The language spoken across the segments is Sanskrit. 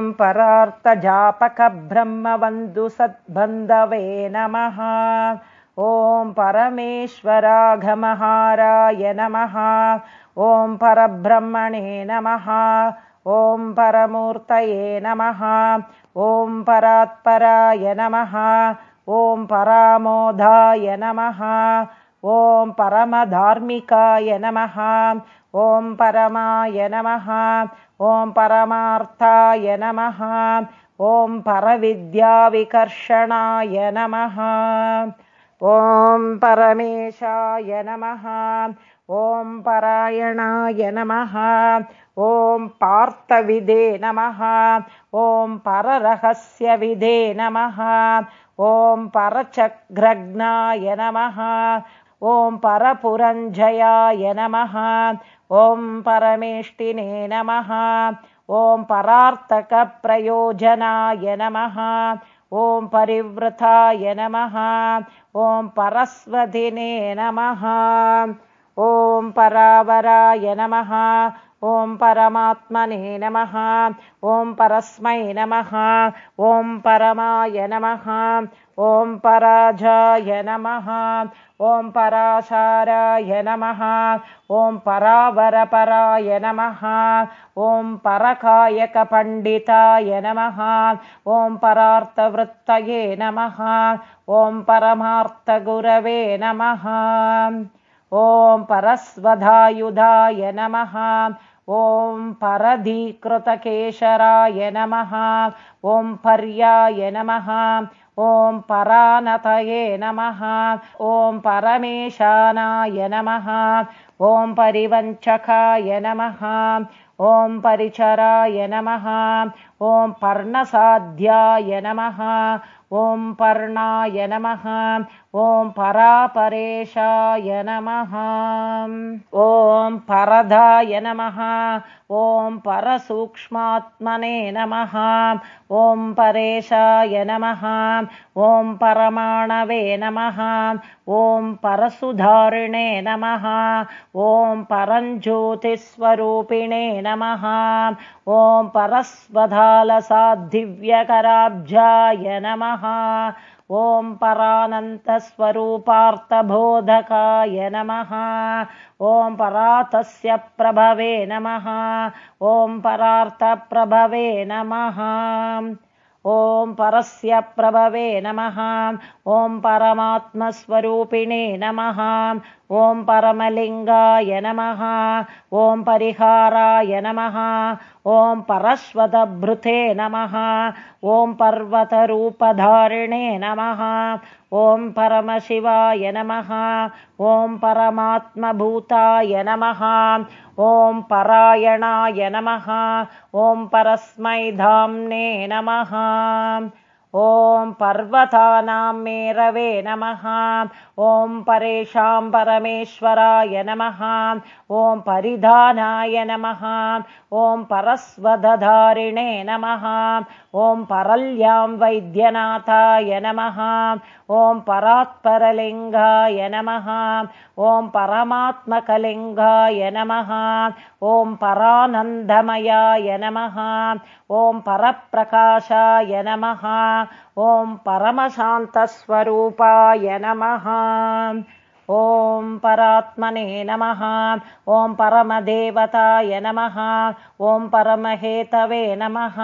ॐ परार्थजापकब्रह्मबन्धुसद्बन्धवे नमः। ॐ परमेश्वराघमहाराय नमः। ॐ परब्रह्मणे नमः। ॐ परमूर्तये नमः। ॐ परात्पराय नमः। ॐ परामोधाय नमः। ॐ परमधार्मिकाय नमः। ॐ परमाय नमः ॐ परमार्थाय नमः। ॐ परविद्याविकर्षणाय नमः। ॐ परमेशाय नमः। ॐ परायणाय नमः। ॐ पार्थविदे नमः। ॐ पररहस्यविदे नमः। ॐ परचग्रग्नाय नमः। ॐ परपुरञ्जयाय नमः ॐ परमेष्टिने नमः। ॐ परार्थकप्रयोजनाय नमः। ॐ परिवृताय नमः। ॐ परस्वधिने नमः। ॐ परावराय नमः। ॐ परमात्मने नमः। ॐ परस्मै नमः। ॐ परमाय नमः ॐ पराजाय नमः। ॐ पराशाराय नमः। ॐ परावरपराय नमः। ॐ परकायकपण्डिताय नमः। ॐ परार्थवृत्तये नमः। ॐ परमार्थगुरवे नमः। ॐ परस्वधायुधाय नमः। ॐ परधीकृतकेशराय नमः। ॐ पर्याय नमः ॐ परानतये नमः ॐ परमेशानाय नमः ॐ परिवञ्चकाय नमः ॐ परिचराय नमः ॐ पर्णसाध्याय नमः। ॐ पर्णाय नमः। ॐ परापरेशाय नमः। ॐ परधाय नमः। ॐ परसूक्ष्मात्मने नमः। ॐ परेशाय नमः। ॐ परमाणवे नमः। ॐ परसुधारिणे नमः। ॐ परञ्ज्योतिस्वरूपिणे नमः ॐ परस्वधालसाद्धिव्यकराब्जाय नमः। ॐ परानन्तस्वरूपार्थबोधकाय नमः। ॐ परातस्य प्रभवे नमः। ॐ परार्थप्रभवे नमः ॐ परस्य प्रभवे नमः। ॐ परमात्मस्वरूपिणे नमः। ॐ परमलिङ्गाय नमः। ॐ परिहाराय नमः। ॐ परश्वतभृते नमः। ॐ पर्वतरूपधारिणे नमः ॐ परमशिवाय नमः। ॐ परमात्मभूताय नमः। ॐ परायणाय नमः। ॐ परस्मै धाम्ने नमः ॐ पर्वतानां मेरवे नमः। ॐ परेषां परमेश्वराय नमः। ॐ परिधानाय नमः। ॐ परस्वदधारिणे नमः। ॐ परल्यां वैद्यनाथाय नमः। ॐ परात्परलिङ्गाय नमः। ॐ परमात्मकलिङ्गाय नमः। ॐ परानन्दमयाय नमः। ॐ परप्रकाशाय नमः ॐ परमशान्तस्वरूपाय नमः। ॐ परात्मने नमः। ॐ परमदेवताय नमः। ॐ परमहेतवे नमः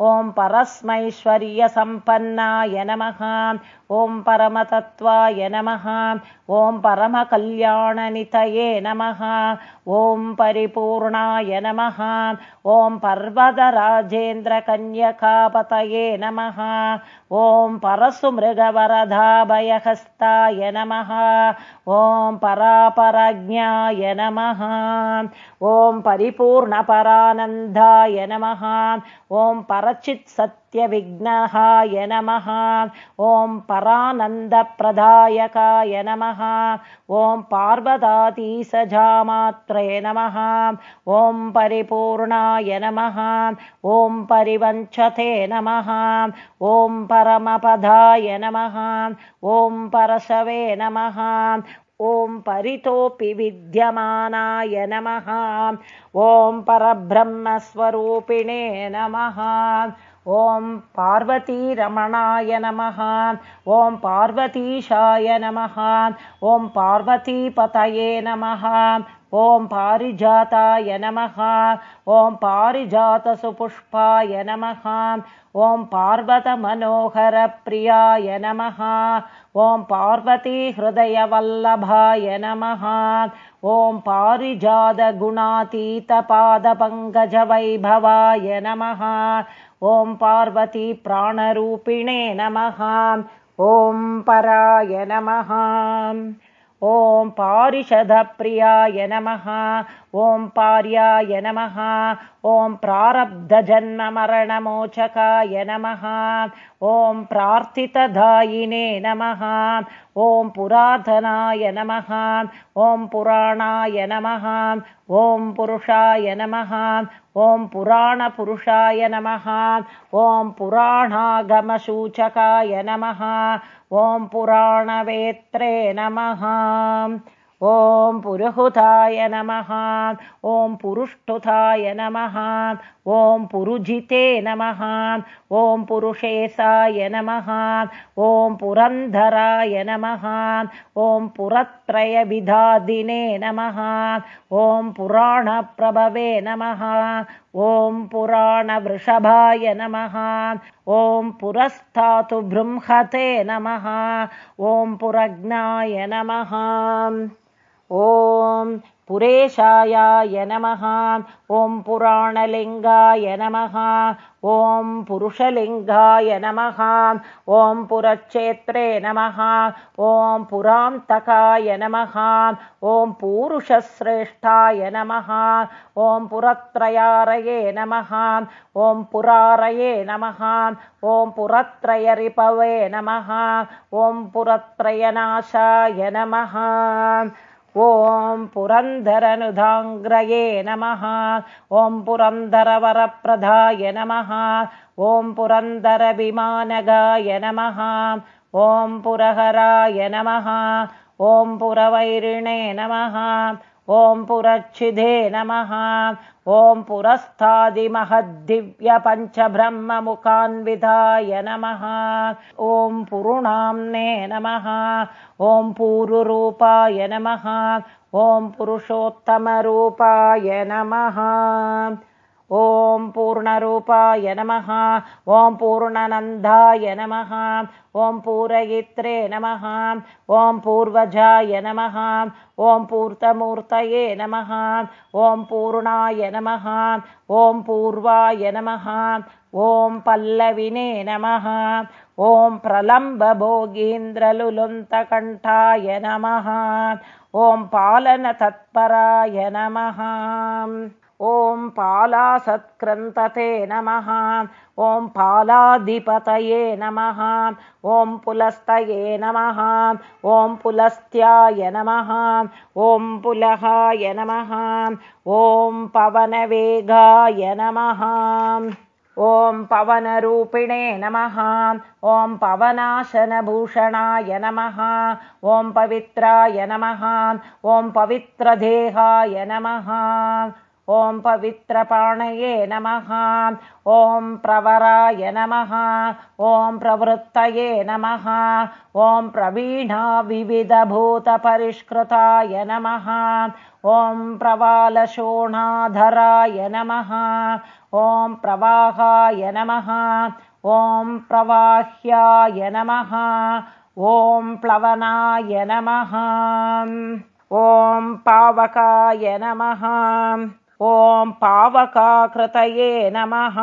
ॐ परस्मैश्वर्यसम्पन्नाय नमः। ॐ परमतत्त्वाय नमः। ॐ परमकल्याणनितये नमः। ॐ परिपूर्णाय नमः। ॐ पर्वतराजेन्द्रकन्यकापतये नमः। ॐ परशुमृगवरधाभयहस्ताय नमः। ॐ परापरज्ञाय नमः। ॐ परिपूर्णपरानन्दाय नमः। ॐ परचित्सत्यविघ्नहाय नमः। ॐ परानन्दप्रदायकाय नमः। ॐ पार्वतातीसजामात्रे नमः। ॐ परिपूर्णाय नमः। ॐ परिवञ्चते नमः। ॐ परमपदाय नमः। ॐ परशवे नमः ॐ परितोऽपि विद्यमानाय नमः। ॐ परब्रह्मस्वरूपिणे नमः। ॐ पार्वतीरमणाय नमः। ॐ पार्वतीशाय नमः। ॐ पार्वतीपतये नमः ॐ पारिजाताय नमः। ॐ पारिजातसुपुष्पाय नमः। ॐ पार्वतमनोहरप्रियाय नमः। ॐ पार्वतीहृदयवल्लभाय नमः। ॐ पारिजातगुणातीतपादपङ्कजवैभवाय नमः। ॐ पार्वतीप्राणरूपिणे नमः। ॐ पराय नमः ॐ पारिषदप्रियाय नमः ॐ पार्याय नमः ॐ प्रारब्धजन्ममरणमोचकाय नमः ॐ प्रार्थितदायिने नमः ॐ पुरातनाय नमः ॐ पुराणाय नमः ॐ पुरुषाय नमः ॐ पुराणपुरुषाय नमः ॐ पुराणागमसूचकाय नमः ॐ पुराणवेत्रे नमः ॐ पुरुहुताय नमः। ॐ पुरुष्टुताय नमः ॐ पुरुजिते नमः ॐ पुरुषेशाय नमः ॐ पुरन्धराय नमः ॐ पुरत्रयविधादिने नमः ॐ पुराणप्रभवे नमः ॐ पुराणवृषभाय नमः ॐ पुरस्तातु बृंहते नमः ॐ पुरज्ञाय नमः ॐ पुरेशाय नमः ॐ पुराणलिङ्गाय नमः ॐ पुरुषलिङ्गाय नमः ॐ पुरक्षेत्रे नमः ॐ पुरान्तकाय नमः ॐ पूरुषश्रेष्ठाय नमः ॐ पुरत्रयारये नमः ॐ पुरारये नमः ॐ पुरत्रयरिपवे नमः ॐ पुरत्रयनाशाय नमः ॐ पुरन्दरनुधाङ्ग्रये नमः। ॐ पुरन्दरवरप्रदाय नमः। ॐ पुरन्दरविमानगाय नमः। ॐ पुरहराय नमः। ॐ पुरवैरिणे नमः। ॐ पुरच्छिदे नमः ॐ पुरस्तादिमहद्दिव्यपञ्चब्रह्ममुखान्विधाय नमः। ॐ पुरुणाम्ने नमः। ॐ पूरुरूपाय नमः। ॐ पुरुषोत्तमरूपाय नमः ॐ पूर्णरूपाय नमः ॐ पूर्णनन्दाय नमः ॐ पूरयित्रे नमः ॐ पूर्वजाय नमः ॐ पूर्तमूर्तये नमः ॐ पूर्णाय नमः ॐ पूर्वाय नमः ॐ पल्लविने नमः ॐ प्रलम्बभोगीन्द्रलुलुन्तकण्ठाय नमः ॐ पालनतत्पराय नमः ॐ पालासत्क्रन्तते नमः। ॐ पालाधिपतये नमः। ॐ पुलस्तये नमः। ॐ पुलस्त्याय नमः। ॐ पुलहाय नमः। ॐ पवनवेगाय नमः। ॐ पवनरूपिणे नमः। ॐ पवनाशनभूषणाय नमः। ॐ पवित्राय नमः। ॐ पवित्रदेहाय नमः ॐ पवित्रपाणये नमः। ॐ प्रवराय नमः। ॐ प्रवृत्तये नमः। ॐ प्रवीणाविविधभूतपरिष्कृताय नमः। ॐ प्रवालशोणाधराय नमः। ॐ प्रवाहाय नमः। ॐ प्रवाह्याय नमः। ॐ प्लवनाय नमः। ॐ पावकाय नमः ॐ पावकाकृतये नमः।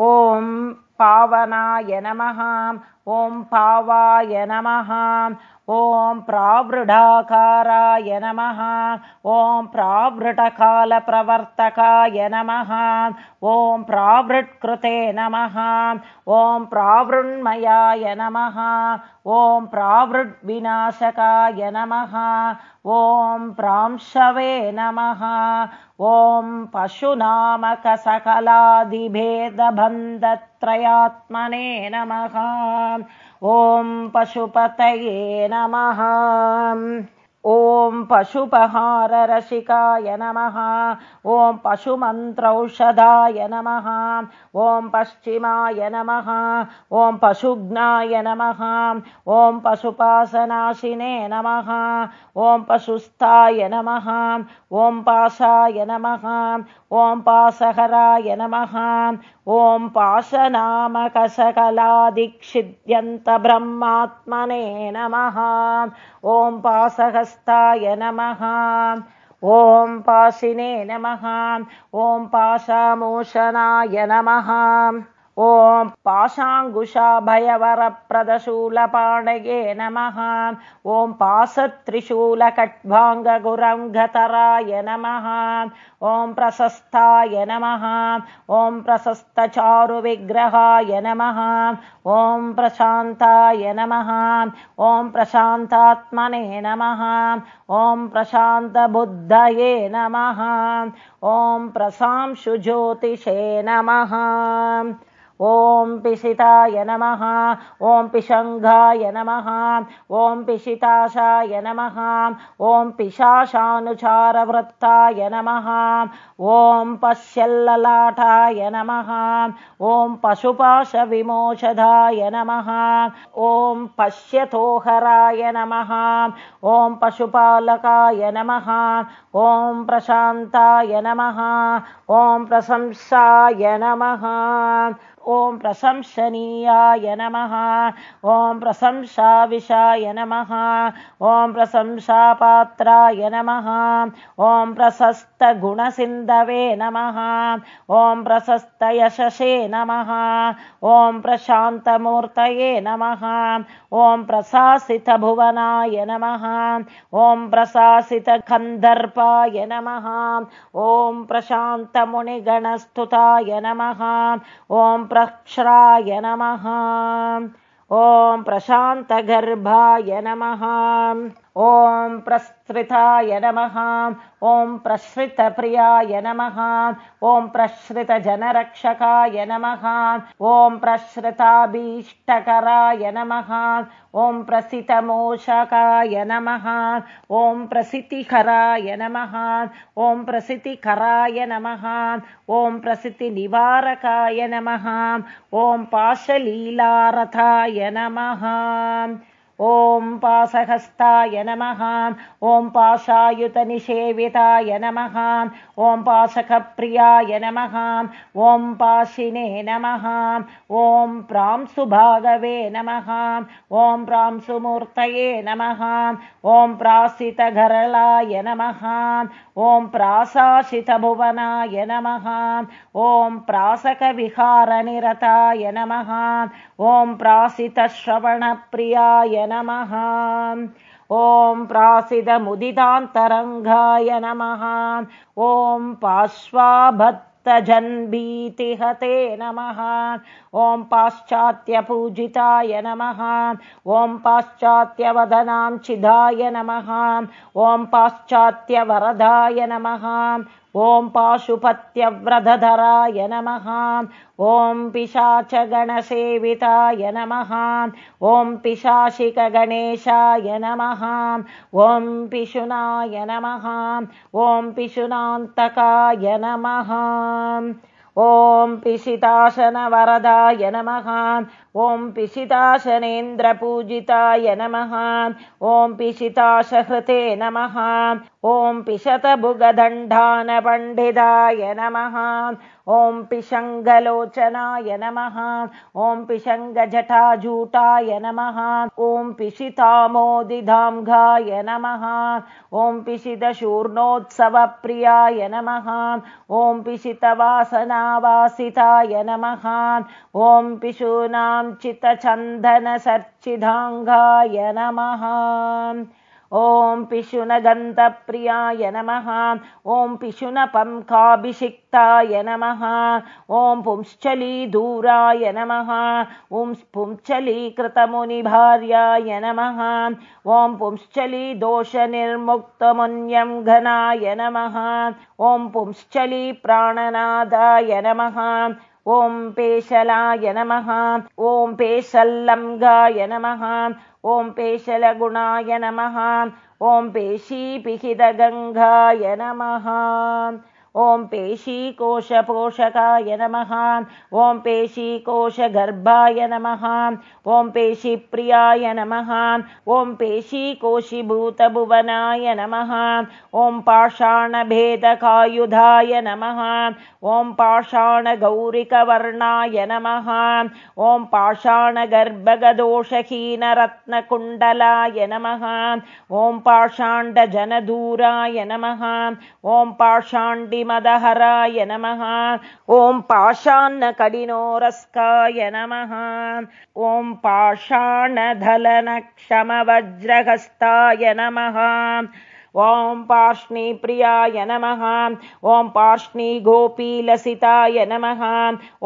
ॐ पावनाय नमः ॐ पावाय नमः। ॐ प्रावृढाकाराय नमः। ॐ प्रावृटकालप्रवर्तकाय नमः। ॐ प्रावृत्कृते नमः। ॐ प्रावृण्मयाय नमः। ॐ प्रावृड्विनाशकाय नमः। ॐ प्रांशवे नमः। ॐ पशुनामकसकलादिभेदबन्धत्रयात्मने नमः ॐ पशुपतये नमः। ॐ पशुपहाररसिकाय नमः। ॐ पशुमन्त्रौषधाय नमः। ॐ पश्चिमाय नमः। ॐ पशुघ्नाय नमः। ॐ पशुपासनाशिने नमः। ॐ पशुस्थाय नमः। ॐ पाशाय नमः ॐ पासहराय नमः ॐ पाशनामकशकलादिक्षिद्यन्तब्रह्मात्मने नमः ॐ पासहस्ताय नमः ॐ पाशिने नमः ॐ पाशामोशनाय नमः ॐ पाशाङ्कुशाभयवरप्रदशूलपाणये नमः। ॐ पासत्रिशूलकट्भाङ्गगुरङ्गतराय नमः। ॐ प्रशस्ताय नमः। ॐ प्रशस्तचारुविग्रहाय नमः। ॐ प्रशान्ताय नमः। ॐ प्रशान्तात्मने नमः। ॐ प्रशान्तबुद्धये नमः। ॐ प्रशांशुज्योतिषे नमः ॐ पिशिताय नमः ॐ पिशङ्घाय नमः ॐ पिशिताशाय नमः ॐ पिशाशानुचारवृत्ताय नमः ॐ पश्यल्ललाटाय नमः ॐ पशुपाशविमोचधाय नमः ॐ पश्यतोहराय नमः ॐ पशुपालकाय नमः ॐ प्रशान्ताय नमः ॐ प्रशंसाय नमः ॐ प्रशंसनीयाय नमः। ॐ प्रशंसाविशाय नमः। ॐ प्रशंसापात्राय नमः। ॐ प्रशस्तगुणसिन्धवे नमः। ॐ प्रशस्तयशसे नमः। ॐ प्रशान्तमूर्तये नमः। ॐ प्रशासितभुवनाय नमः। ॐ प्रशासितगन्धर्पाय नमः। ॐ प्रशान्तमुनिगणस्तुताय नमः। ॐ प्रक्षराय नमः ॐ प्रशान्तगर्भाय नमः ॐ प्रसृताय नमः ॐ प्रसृतप्रियाय नमः ॐ प्रसृतजनरक्षकाय नमः ॐ प्रसृताभीष्टकराय नमः ॐ प्रसितमोषकाय नमः ॐ प्रसितिकराय नमः ॐ प्रसितिकराय नमः ॐ प्रसितिनिवारकाय नमः ॐ पाशलीलारथाय नमः ॐ पासहस्ताय नमः। ॐ पाशायुतनिषेविताय नमः। ॐ पाशकप्रियाय नमः। ॐ पाशिने नमः। ॐ प्रांसुभागवे नमः। ॐ प्रांसुमूर्तये नमः। ॐ प्रासितगरलाय नमः। ॐ प्राशासितभुवनाय नमः। ॐ प्रासकविहारनिरताय नमः ॐ प्रासितश्रवणप्रियाय नमः। ॐ प्रासिदमुदितान्तरङ्गाय नमः। ॐ पार्श्वाभत्तजन्भीतिहते नमः। ॐ पाश्चात्यपूजिताय नमः। ॐ पाश्चात्यवदनां चिदाय नमः। ॐ पाश्चात्यवरदाय नमः ॐ पाशुपत्यव्रतधराय नमः। ॐ पिशाचगणसेविताय नमः। ॐ पिशाशिकगणेशाय नमः। ॐ पिशुनाय नमः। ॐ पिशुनान्तकाय नमः। ॐ पिशिताशनवरदाय नमः ॐ पिशिताशनेन्द्रपूजिताय नमः ॐ पिशिताशहृते नमः ॐ पिशतभुगदण्डानपण्डिताय नमः ॐ पिशङ्गलोचनाय नमः ॐ पिशङ्गजटाजूटाय नमः ॐ पिशितामोदिधाङ्घाय नमः ॐ पिशितशूर्णोत्सवप्रियाय नमः ॐ पिशितवासनावासिताय नमः ॐ पिशूनां चितचन्दनसर्चिदाङ्गाय नमः। ॐ पिशुनगन्तप्रियाय नमः। ॐ पिशुनपङ्काभिषिक्ताय नमः। ॐ पुंश्चलीदूराय नमः। ॐ पुंश्चलीकृतमुनिभार्याय नमः। ॐ पुंश्चलीदोषनिर्मुक्तमुन्यं घनाय नमः। ॐ पुंश्चलीप्राणनादाय नमः ॐ पेशलाय नमः ॐ पेशल्लङ्गाय नमः ॐ पेशलगुणाय नमः ॐ पेशीपिहितगङ्गाय नमः ॐ पेशीकोशपोषकाय नमः ॐ पेशीकोशगर्भाय नमः ॐ पेशीप्रियाय नमः ॐ पेशीकोशिभूतभुवनाय नमः ॐ पाषाणभेदकायुधाय नमः ॐ पाषाणगौरिकवर्णाय नमः ॐ पाषाणगर्भगदोषहीनरत्नकुण्डलाय नमः ॐ पाषाण्डजनदूराय नमः ॐ पाषाण्डि मदहराय नमः। ॐ पाषाणकडिनोरस्काय नमः। ॐ पाषाणधलनक्षमवज्रहस्ताय नमः ॐ पार्ष्णीप्रियाय नमः ॐ पार्ष्णीगोपीलसिताय नमः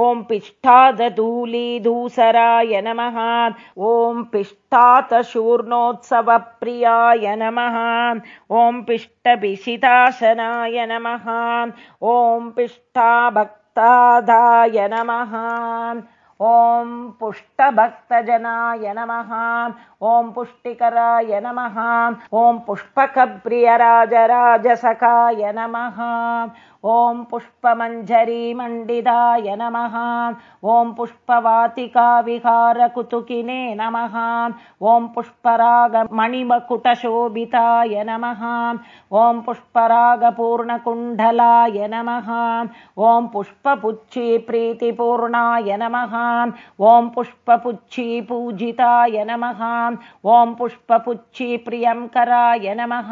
ॐ पिष्ठादधूलीधूसराय नमः ॐ पिष्ठातशूर्णोत्सवप्रियाय नमः ॐ पिष्टपिशिताशनाय नमः ॐ पिष्ठाभक्तादाय नमः ॐ पुष्टभक्तजनाय नमः ॐ पुष्टिकराय नमः ॐ पुष्पकप्रियराजराजसखाय नमः ॐ पुष्पमञ्जरीमण्डिताय नमः ॐ पुष्पवातिकाविहारकुतुकिने नमः ॐ पुष्परागमणिमकुटशोभिताय नमः ॐ पुष्परागपूर्णकुण्डलाय नमः ॐ पुष्पपुच्छी प्रीतिपूर्णाय नमः ॐ पुष्पपुच्छी पूजिताय नमः ॐ पुष्पपुच्छी प्रियङ्कराय नमः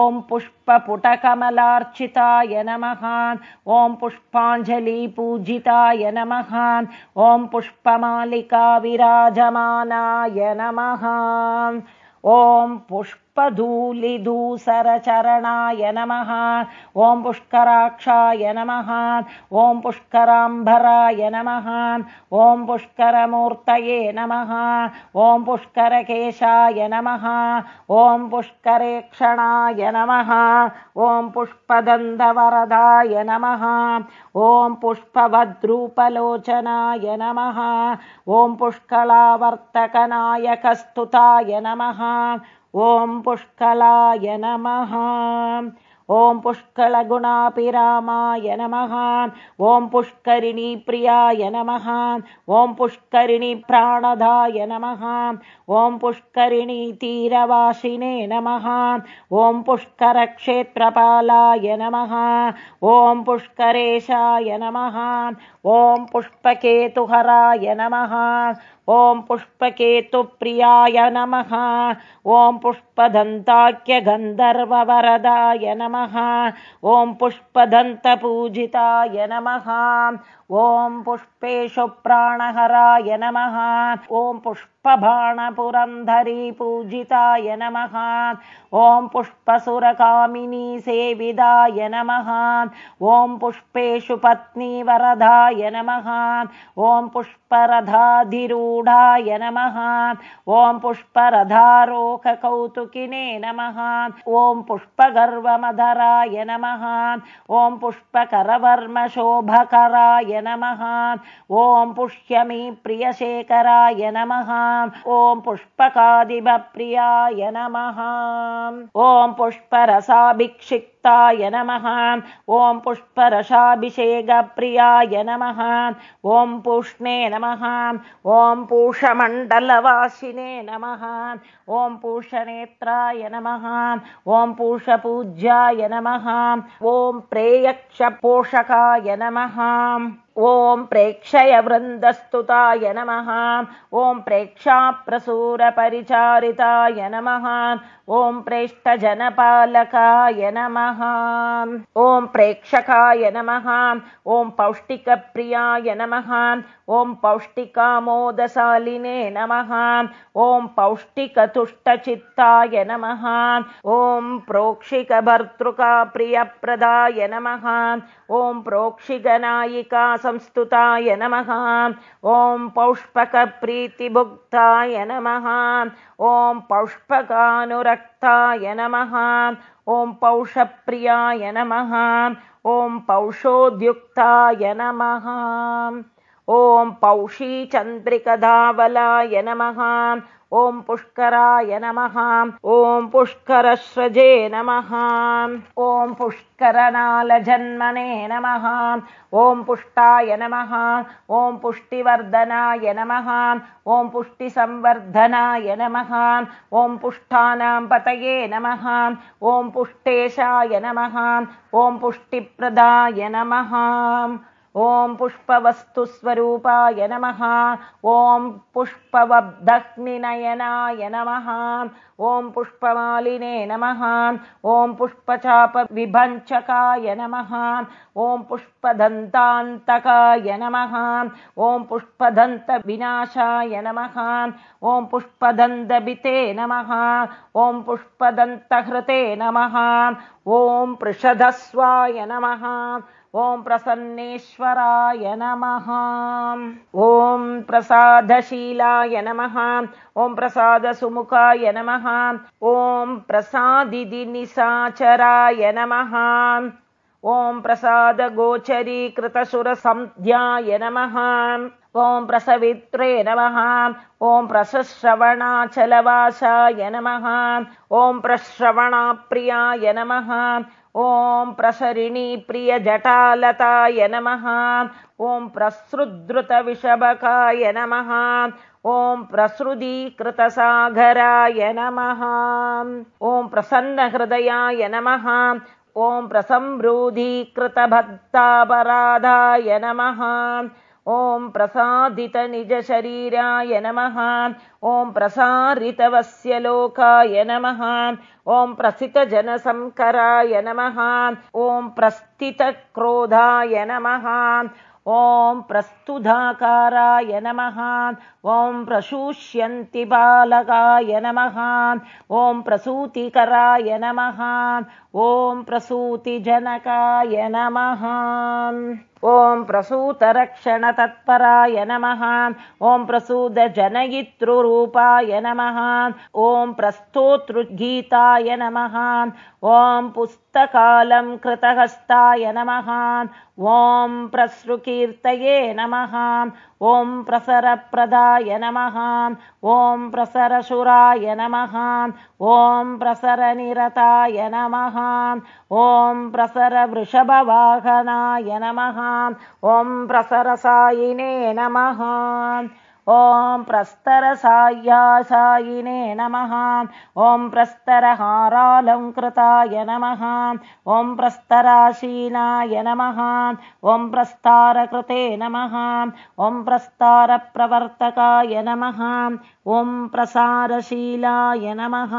ॐ पुष्पपुटकमलार्चिताय नमः ॐ पुष्पाञ्जलिपूजिताय नमः ॐ पुष्पमालिकाविराजमानाय नमः ॐ पुष्प धूलिधूसरचरणाय नमः। ॐ पुष्कराक्षाय नमः। ॐ पुष्कराम्बराय नमः। ॐ पुष्करमूर्तये नमः। ॐ पुष्करकेशाय नमः। ॐ पुष्करेक्षणाय नमः। ॐ पुष्पदन्तवरदाय नमः। ॐ पुष्पभद्रूपलोचनाय नमः। ॐ पुष्कलावर्तकनायकस्तुताय नमः ॐ पुष्कलाय नमः ॐ पुष्कलगुणापिरामाय नमः। ॐ पुष्करिणीप्रियाय नमः। ॐ पुष्करिणीप्राणदाय नमः। ॐ पुष्करिणीतीरवासिने नमः। ॐ पुष्करक्षेत्रपालाय नमः। ॐ पुष्करेशाय नमः। ॐ पुष्पकेतुहराय नमः। ॐ पुष्पकेतुप्रियाय नमः। ॐ पुष्पदन्ताख्यगन्धर्ववरदाय नमः ॐ पुष्पदन्तपूजिताय नमः। ॐ पुष्पेषु प्राणहराय नमः। ॐ पुष्पबाणपुरन्धरी पूजिताय नमः। ॐ पुष्पसुरकामिनी सेविदाय नमः। ॐ पुष्पेषु पत्नीवरदाय नमः। ॐ पुष्परथाधिरूढाय नमः। ॐ पुष्परथारोहकौतुकिने नमः। ॐ पुष्पगर्वमधराय नमः। ॐ पुष्पकरवर्मशोभकराय नमः। ॐ पुष्यमी प्रियशेखराय नमः ॐ पुष्पकादिभप्रियाय नमः। ॐ पुष्परसाभिक्षिक् नमः ॐ पुष्परसाभिषेकप्रियाय नमः ॐ पूष्णे नमः ॐ पूषमण्डलवासिने नमः ॐ पूषनेत्राय नमः ॐ पूषपूज्याय नमः ॐ प्रेयक्षपोषकाय नमः ॐ प्रेक्षयवृन्दस्तुताय नमः ॐ प्रेक्षाप्रसूरपरिचारिताय नमः ॐ प्रेष्ठजनपालकाय नमः ॐ प्रेक्षकाय नमः। ॐ पौष्टिकप्रियाय नमः। ॐ पौष्टिकामोदशालिने नमः। ॐ पौष्टिकतुष्टचित्ताय नमः। ॐ प्रोक्षिकभर्तृकाप्रियप्रदाय नमः। ॐ प्रोक्षिकनायिका संस्तुताय नमः। ॐ पौष्पकप्रीतिभुक्ताय नमः। ॐ पौष्पकानुरक्ताय नमः ॐ पौषप्रियाय नमः। ॐ पौषोद्युक्ताय नमः। ॐ पौषीचन्द्रिकधावलाय नमः ॐ पुष्कराय नमः ॐ पुष्करश्रजे नमः ॐ पुष्करनालजन्मने नमः ॐ पुष्टाय नमः ॐ पुष्टिवर्धनाय नमः ॐ पुष्टिसंवर्धनाय नमः ॐ पुष्टानां पतये नमः ॐ पुष्टेशाय नमः ॐ पुष्टिप्रदाय नमः ॐ पुष्पवस्तुस्वरूपाय नमः। ॐ पुष्पवब्दग्निनयनाय नमः। ॐ पुष्पमालिने नमः। ॐ पुष्पचापविभञ्चकाय नमः। ॐ पुष्पदन्तान्तकाय नमः। ॐ पुष्पदन्तविनाशाय नमः। ॐ पुष्पदन्तबिते नमः। ॐ पुष्पदन्तहृते नमः। ॐ पृषधस्वाय नमः ॐ प्रसन्नेश्वराय नमः। ॐ प्रसादशीलाय नमः। ॐ प्रसादसुमुखाय नमः। ॐ प्रसादिनिसाचराय नमः। ॐ प्रसादगोचरीकृतसुरसंध्याय नमः ॐ प्रसवित्रे नमः ॐ प्रसश्रवणाचलवासाय नमः ॐ प्रश्रवणाप्रियाय नमः ॐ प्रसरिणीप्रियजटालताय नमः ॐ प्रसृद्रुतविषभकाय नमः ॐ प्रसृदीकृतसागराय नमः ॐ प्रसन्नहृदयाय नमः ॐ प्रसंवृधीकृतभक्तापराधाय नमः ॐ प्रसादितनिजशरीराय नमः। ॐ प्रसारितवस्य लोकाय नमः। ॐ प्रसितजनसंकराय नमः। ॐ प्रस्थितक्रोधाय नमः। ॐ प्रस्तुधाकाराय नमः। ॐ प्रशूष्यन्ति बालकाय नमः। ॐ प्रसूतिकराय नमः। ॐ प्रसूतिजनकाय नमः ॐ प्रसूतरक्षणतत्पराय नमः। ॐ प्रसूतजनयितृरूपाय नमः। ॐ प्रस्तोतृगीताय नमः। ॐ पुस्तकालं कृतहस्ताय नमः। ॐ प्रसृकीर्तये नमः। ॐ प्रसरप्रदाय नमः। ॐ प्रसरशुराय नमः। ॐ प्रसरनिरताय नमः। ॐ प्रसरवृषभवाहनाय नमः। ॐ प्रसरसायिने नमः ॐ प्रस्तरसाय्यासायिने नमः। ॐ प्रस्तरहारालङ्कृताय नमः। ॐ प्रस्तराशीनाय नमः। ॐ प्रस्तारकृते नमः। ॐ प्रस्तारप्रवर्तकाय नमः। ॐ प्रसारशीलाय नमः।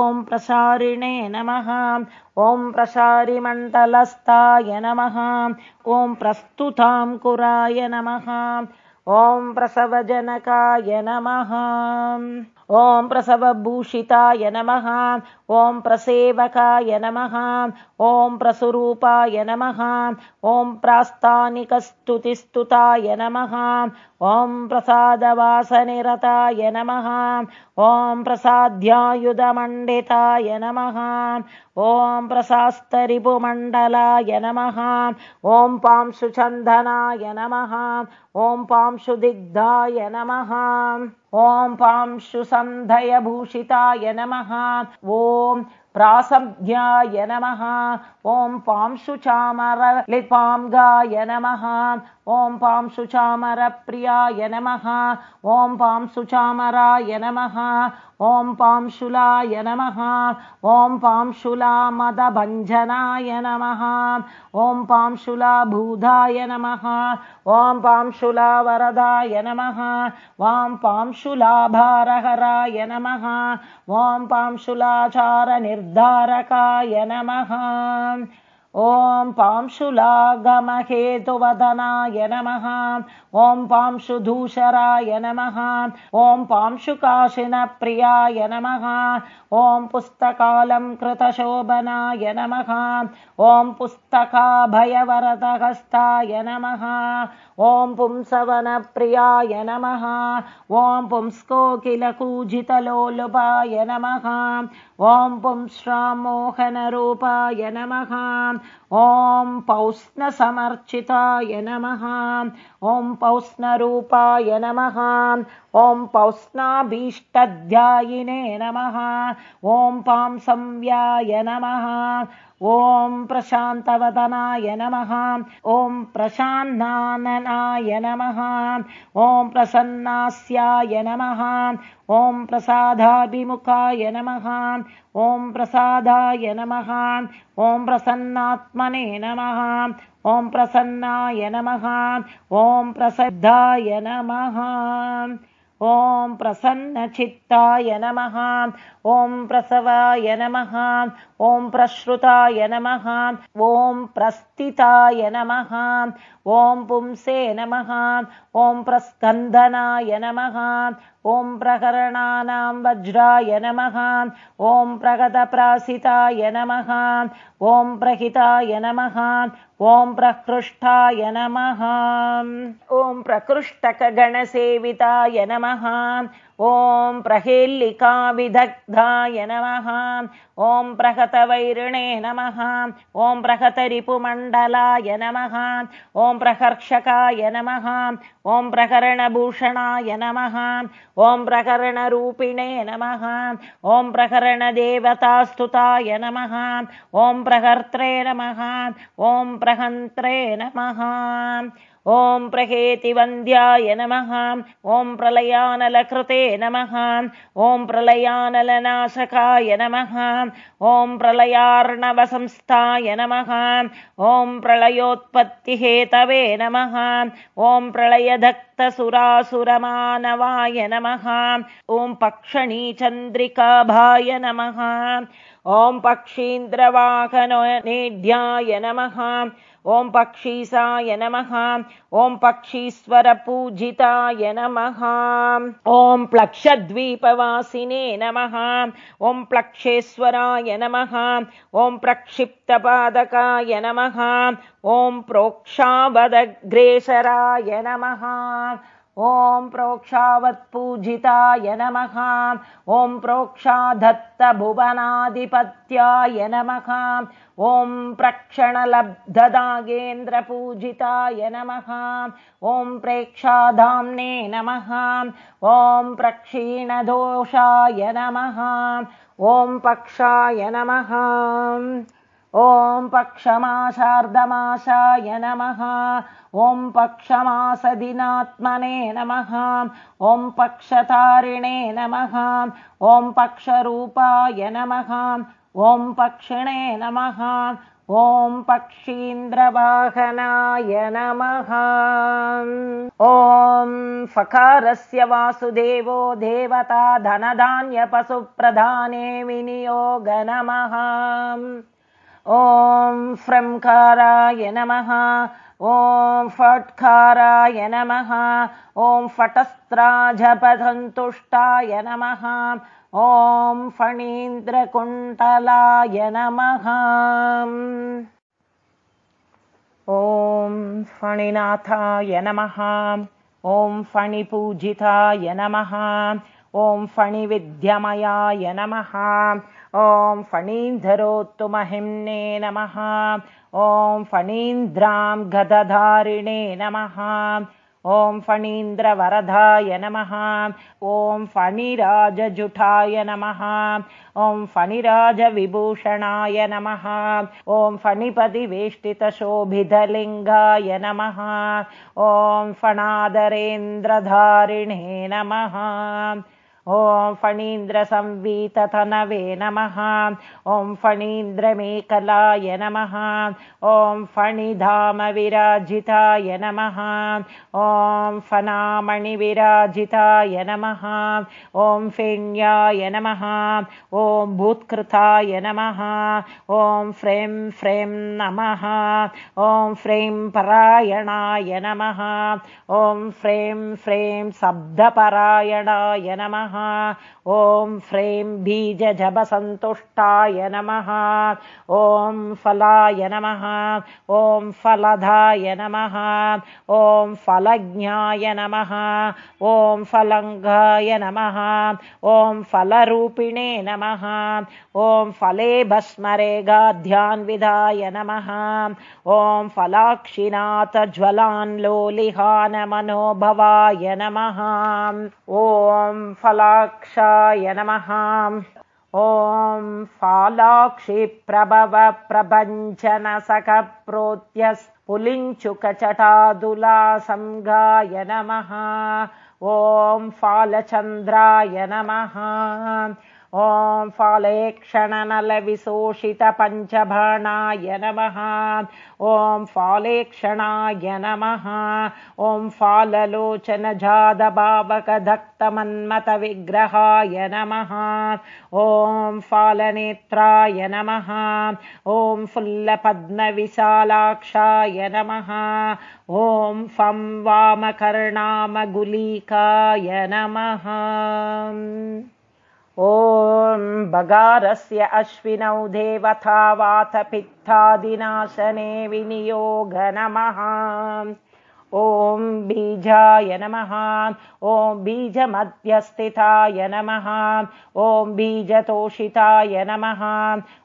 ॐ प्रसारिणे नमः। ॐ प्रसारिमण्डलस्थाय नमः। ॐ प्रस्तुताङ्कुराय नमः ॐ प्रसवजनकाय नमः ॐ प्रसवभूषिताय नमः। ॐ प्रसेवकाय नमः। ॐ प्रसुरूपाय नमः। ॐ प्रास्तानिकस्तुतिस्तुताय नमः। ॐ प्रसादवासनिरताय नमः। ॐ प्रसाद्यायुधमण्डिताय नमः। ॐ प्रशास्तरिपुमण्डलाय नमः। ॐ पांशुचन्दनाय नमः। ॐ पांशुदिग्धाय नमः ॐ पांशुसन्धयभूषिताय नमः। ॐ प्रासभ्याय नमः ॐ पांशुचामरलिपाङ्गाय नमः। ॐ पांशुचामरप्रियाय नमः। ॐ पांशुचामराय नमः। ॐ पांशुलाय नमः। ॐ पांशुलामदभञ्जनाय नमः। ॐ पांशुलाभूधाय नमः। ॐ पांशुलावरदाय नमः। ॐ पांशुलाभारहराय नमः। ॐ पांशुलाचारनिर्धारकाय नमः ॐ पांशुलागमहेतुवदनाय नमः। ॐ पांशुधूषराय नमः। ॐ पांशुकाशिनप्रियाय नमः। ॐ पुस्तकालं कृतशोभनाय नमः। ॐ पुस्तकाभयवरदहस्ताय नमः। ॐ पुंसवनप्रियाय नमः। ॐ पुंस्कोकिलकूजितलोलुपाय नमः ॐ पुंश्रामोहनरूपाय नमः। ॐ पौष्णसमर्चिताय नमः। ॐ पौष्णरूपाय नमः ॐ पौष्णाभीष्टध्यायिने नमः। ॐ पांसंव्याय नमः। ॐ प्रशान्तवदनाय नमः। ॐ प्रशान्नाननाय नमः। ॐ प्रसन्नास्याय नमः। ॐ प्रसादाभिमुखाय नमः। ॐ प्रसादाय नमः। ॐ प्रसन्नात्मने नमः। ॐ प्रसन्नाय नमः। ॐ प्रसद्धाय नमः ॐ प्रसन्नचित्ताय नमः। ॐ प्रसवाय नमः। ॐ प्रश्रुताय नमः। ॐ प्रस्थिताय नमः। ॐ पुंसे नमः ॐ प्रस्कन्दनाय नमः। ॐ प्रकरणानां वज्राय नमः। ॐ प्रगतप्रासिताय नमः। ॐ प्रहिताय नमः। ॐ प्रकृष्टाय नमः। ॐ प्रकृष्टकगणसेविताय नमः ॐ प्रहेल्लिकाविदग्धाय नमः। ॐ प्रहतवैरिणे नमः। ॐ प्रहतरिपुमण्डलाय नमः। ॐ प्रकर्षकाय नमः। ॐ प्रकरणभूषणाय नमः। ॐ प्रकरणरूपिणे नमः। ॐ प्रकरणदेवतास्तुताय नमः। ॐ प्रकर्त्रे नमः। ॐ प्रहन्त्रे नमः ॐ प्रहेतिवन्द्याय नमः ॐ प्रलयानलकृते नमः ॐ प्रलयानलनाशकाय नमः ॐ प्रलयार्णवसंस्थाय नमः ॐ प्रलयोत्पत्तिहेतवे नमः ॐ प्रलयधक्तसुरासुरमानवाय नमः ॐ पक्षणीचन्द्रिकाभाय नमः ॐ पक्षीन्द्रवाहननेढ्याय नमः ॐ पक्षीसाय नमः। ॐ पक्षीश्वरपूजिताय नमः। ॐ प्लक्षद्वीपवासिने नमः। ॐ प्लक्षेश्वराय नमः। ॐ प्रक्षिप्तपादकाय नमः। ॐ प्रोक्षावदग्रेसराय नमः ॐ प्रोक्षावत्पूजिताय नमः। ॐ प्रोक्षाधत्तभुवनाधिपत्याय नमः। ॐ प्रक्षणलब्धदागेन्द्रपूजिताय नमः। ॐ प्रेक्षाधाम्ने नमः। ॐ प्रक्षीणदोषाय नमः। ॐ पक्षाय नमः ॐ पक्षमाशार्धमाशाय नमः। ॐ पक्षमासदिनात्मने नमः। ॐ पक्षतारिणे नमः। ॐ पक्षरूपाय नमः। ॐ पक्षिणे नमः। ॐ पक्षीन्द्रवाहनाय नमः। ॐ फकारस्य वासुदेवो देवता धनधान्यपशुप्रधाने विनियोग नमः ॐ फ्रंकाराय नमः ॐ फट्काराय नमः ॐ फटस्त्राजपसन्तुष्टाय नमः ॐ फणीन्द्रकुण्टलाय नमः। ॐ फणिनाथाय नमः ॐ फणिपूजिताय नमः ॐ फणिविद्यमयाय नमः ॐ फणीन्धरोत्तुमहिम्ने नमः। ॐ फणीन्द्रां गदधारिणे नमः। ॐ फणीन्द्रवरदाय नमः। ॐ फणिराजजुठाय नमः। ॐ फणिराजविभूषणाय नमः। ॐ फणिपतिवेष्टितशोभितलिङ्गाय नमः। ॐ फणादरेन्द्रधारिणे नमः ॐ फणीन्द्रसंवीततनवे नमः। ॐ फणीन्द्रमेकलाय नमः। ॐ फणिधामविराजिताय नमः। ॐ फनामणिविराजिताय नमः। ॐ फेण्याय नमः। ॐ भूत्कृताय नमः। ॐ फ्रें फ्रें नमः। ॐ फ्रें परायणाय नमः। ॐ फ्रें फ्रें शब्दपरायणाय नमः high ॐ फ्रें बीजजभसन्तुष्टाय नमः। ॐ फलाय नमः। ॐ फलधाय नमः। ॐ फलज्ञाय नमः। ॐ फलङ्गाय नमः। ॐ फलरूपिणे नमः। ॐ फले भस्मरेगाध्यान्विधाय नमः। ॐ फलाक्षिनाथ ज्वलान्लोलिहानमनोभवाय नमः। ॐ फलाक्षाय नमः। ॐ प्रभञ्जनसखप्रोत्यस्फुलिञ्चुकचटादुलासंगाय नमः। ॐ फालचन्द्राय नमः ॐ फालेक्षणनलविशोषितपञ्चभणाय नमः। ॐ फालेक्षणाय नमः। ॐ फाललोचनजादभावकधक्तमन्मतविग्रहाय नमः। ॐ फालनेत्राय नमः। ॐ फुल्लपद्मविशालाक्षाय नमः। ॐ फं वामकर्णामगुलीकाय नमः ॐ बगारस्य अश्विनौ देवथा वातपित्तादिनाशने विनियोग नमः ॐ बीजाय नमः। ॐ बीजमध्यस्थिताय नमः। ॐ बीजतोषिताय नमः।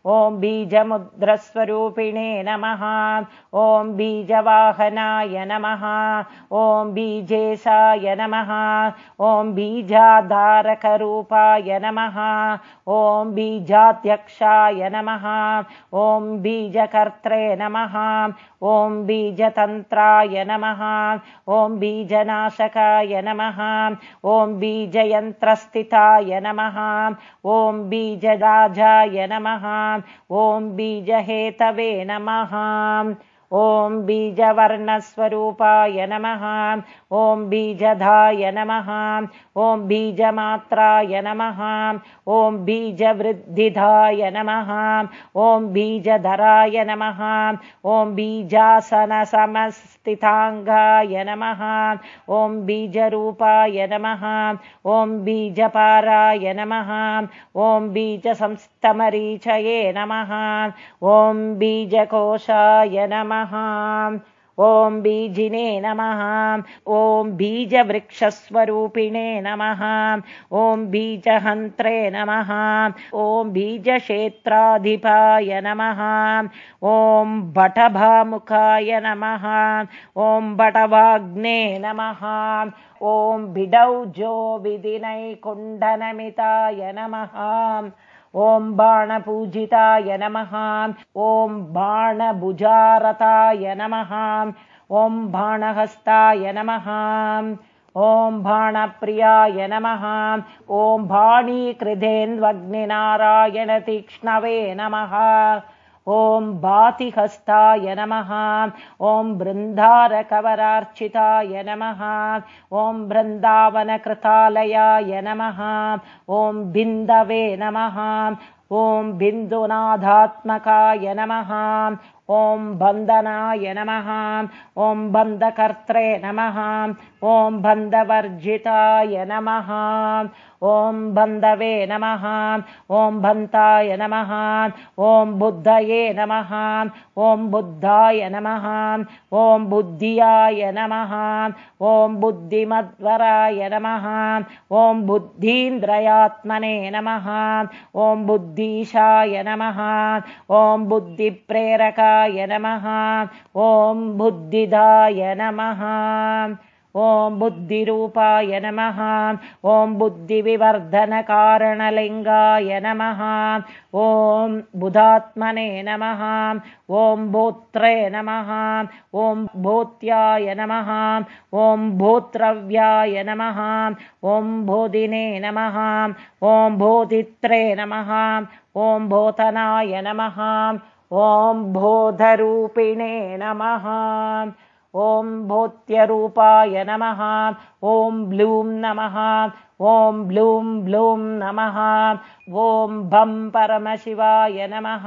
ॐ बीजमुद्रस्वरूपिणे नमः। ॐ बीजवाहनाय नमः। ॐ बीजेशाय नमः। ॐ बीजाधारकरूपाय नमः। ॐ बीजाध्यक्षाय नमः। ॐ बीजकर्त्रे नमः। ॐ बीजतन्त्राय नमः ॐ बीजनाशकाय नमः। ॐ बीजयन्त्रस्थिताय नमः। ॐ बीजराजाय नमः। ॐ बीजहेतवे नमः ॐ बीजवर्णस्वरूपाय नमः। ॐ बीजधाय नमः। ॐ बीजमात्राय नमः। ॐ बीजवृद्धिधाय नमः। ॐ बीजधराय नमः। ॐ बीजासनसमस्थिताङ्गाय नमः। ॐ बीजरूपाय नमः। ॐ बीजपाराय नमः। ॐ बीजसंस्तमरीचये नमः। ॐ बीजकोशाय नमः ॐ बीजिने नमः। ॐ बीजवृक्षस्वरूपिणे नमः। ॐ बीजहन्त्रे नमः। ॐ बीजक्षेत्राधिपाय नमः। ॐ भटभामुखाय नमः। ॐ भटवाग्ने नमः। ॐ भिडौजो विधिनैकुण्डनमिताय नमः ॐ बाणपूजिताय नमः ॐ बाणभुजारताय नमः ॐ बाणहस्ताय नमः ॐ बाणप्रियाय नमः ॐ बाणीकृधेन्वग्निनारायणतीक्ष्णवे नमः ॐ भातिहस्ताय नमः। ॐ बृन्दारकवरार्चिताय नमः। ॐ बृन्दावनकृतालयाय नमः। ॐ बिन्दवे नमः। ॐ बिन्दुनाथात्मकाय नमः। ॐ बन्दनाय नमः। ॐ बन्धकर्त्रे नमः। ॐ बन्धवर्जिताय नमः ॐ बन्धवे नमः ॐ भन्ताय नमः ॐ बुद्धये नमः ॐ बुद्धाय नमः ॐ बुद्धियाय नमः ॐ बुद्धिमद्वराय नमः ॐ बुद्धीन्द्रयात्मने नमः ॐ बुद्धीशाय नमः ॐ बुद्धिप्रेरकाय नमः ॐ बुद्धिदाय नमः ॐ बुद्धिरूपाय नमः। ॐ बुद्धिविवर्धनकारणलिङ्गाय नमः। ॐ बुधात्मने नमः। ॐ भोत्रे नमः। ॐ भूत्याय नमः। ॐ भूत्रव्याय नमः। ॐ बोधिने नमः। ॐ बोधित्रे नमः। ॐ भोतनाय नमः। ॐ बोधरूपिणे नमः ॐ भूत्यरूपाय नमः ॐ ब्लूं नमः ॐ ब्लूं ब्लूं नमः ॐ भं परमशिवाय नमः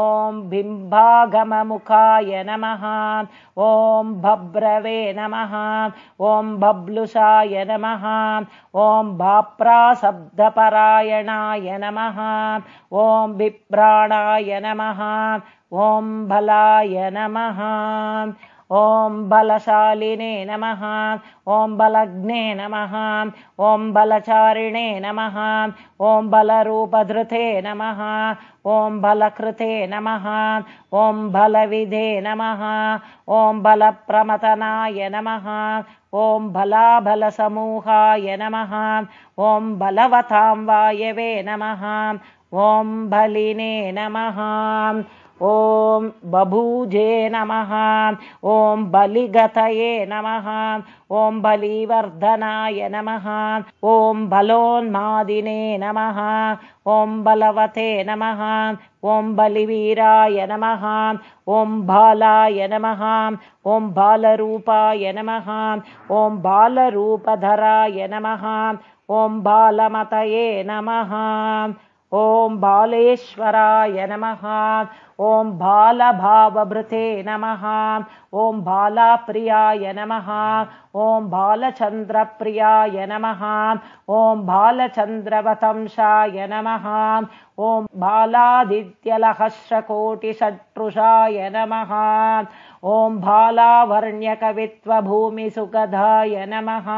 ॐ बिम्बागममुखाय नमः ॐ भब्रवे नमः ॐ बब्लुषाय नमः ॐ बाप्राशब्दपरायणाय नमः ॐ बिप्राणाय नमः ॐ बलाय नमः ॐ बलशालिने नमः ॐ बलग्ने नमः ॐ बलचारिणे नमः ॐ बलरूपधृते नमः ॐ बलकृते नमः ॐ बलविधे नमः ॐ बलप्रमतनाय नमः ॐ बलाबलसमूहाय नमः ॐ बलवतां वायवे नमः ॐ बलिने नमः ॐ बभूजे नमः। ॐ बलिगतये नमः। ॐ बलिवर्धनाय नमः। ॐ बलोन्मादिने नमः। ॐ बलवते नमः। ॐ बलिवीराय नमः। ॐ बालाय नमः। ॐ बालरूपाय नमः। ॐ बालरूपधराय नमः। ॐ बालमतये नमः। ॐ बालेश्वराय नमः ॐ बालभावभृते नमः ॐ बालाप्रियाय नमः ॐ बालचन्द्रप्रियाय नमः ॐ बालचन्द्रवतंशाय नमः ॐ बालादित्यलहस्रकोटिषट्रुषाय नमः ॐ बालावर्ण्यकवित्वभूमिसुखदाय नमः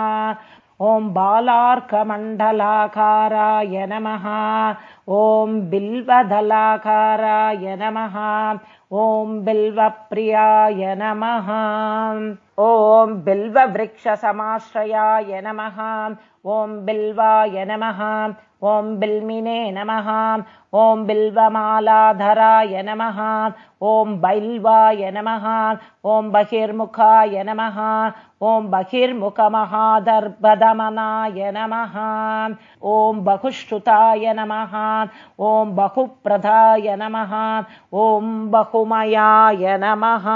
ॐ बालार्कमण्डलाकाराय नमः ॐ बिल्वदलाकाराय नमः। ॐ बिल्वप्रियाय नमः। ॐ बिल्ववृक्षसमाश्रयाय नमः। ॐ बिल्वाय नमः। ॐ बिल्मिने नमः ॐ बिल्वमालाधराय नमः ॐ बैल्वाय नमः ॐ बहिर्मुखाय नमः ॐ बहिर्मुखमहादर्भदमनाय नमः ॐ बहुश्रुताय नमः ॐ बहुप्रधाय नमः ॐ बहुमयाय नमः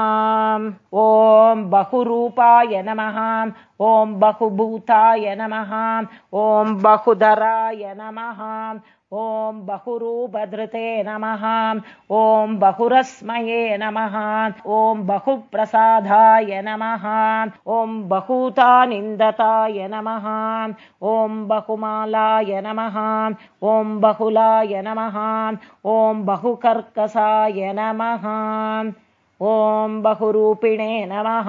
ॐ बहुरूपाय नमः ॐ बहुभूताय नमः ॐ बहुधराय नमः ॐ बहुरूपधृते नमः। ॐ बहुरस्मये नमः। ॐ बहुप्रसादाय नमः। ॐ बहुतानिन्दताय नमः। ॐ बहुमालाय नमः। ॐ बहुलाय नमः ं। बहुकर्कसाय नमः ॐ बहुरूपिणे नमः।